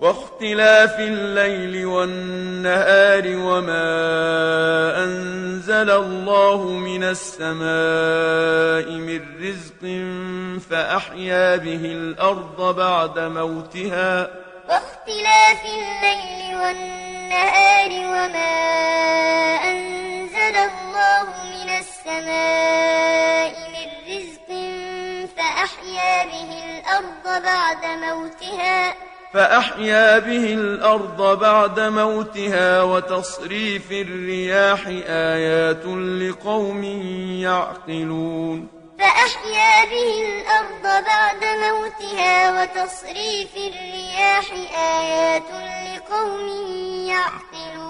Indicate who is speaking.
Speaker 1: واختلاف الليل والنهار وما أنزل الله من السماء من رزق فأحيا به الأرض بعد موتها.
Speaker 2: واختلاف الليل والنهار وما أنزل الله من السماء من رزق فأحيا به الأرض بعد موتها.
Speaker 1: فأحيا به الأرض بعد موتها وتصريف الرياح آيات لقوم يعقلون.
Speaker 2: فأحيا به الأرض بعد موتها وتصريف الرياح آيات لقوم يعقلون.